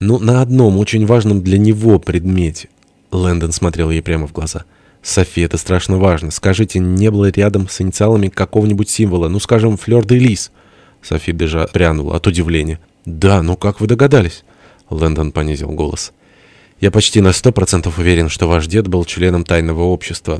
Ну, на одном очень важном для него предмете. Лэндон смотрел ей прямо в глаза. «Софи, это страшно важно. Скажите, не было рядом с инициалами какого-нибудь символа? Ну, скажем, флёр де лис?» Софи даже прянула от удивления. «Да, ну как вы догадались?» Лэндон понизил голос. «Я почти на сто процентов уверен, что ваш дед был членом тайного общества.